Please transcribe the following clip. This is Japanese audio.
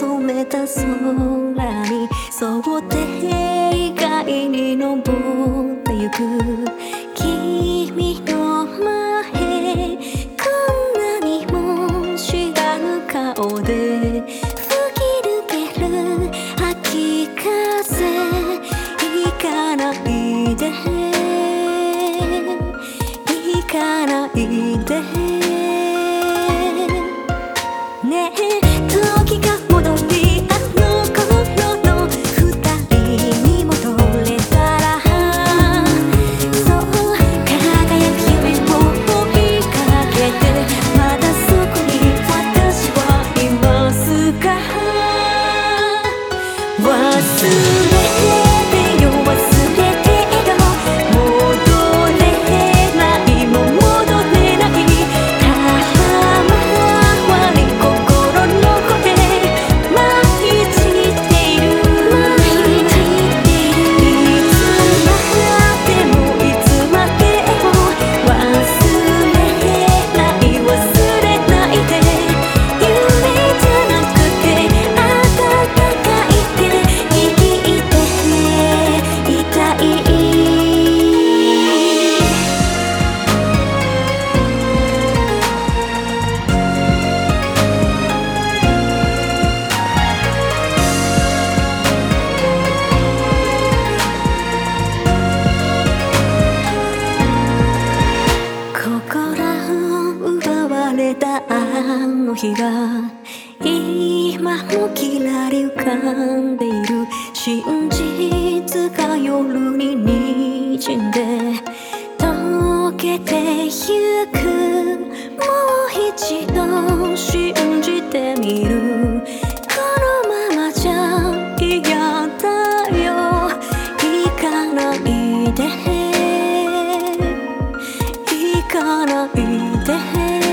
染めた空に想定外に登ってゆく。to 日が今もきらり浮かんでいる真実が夜に滲んで溶けてゆくもう一度信じてみるこのままじゃ嫌だよ行かないで行かないで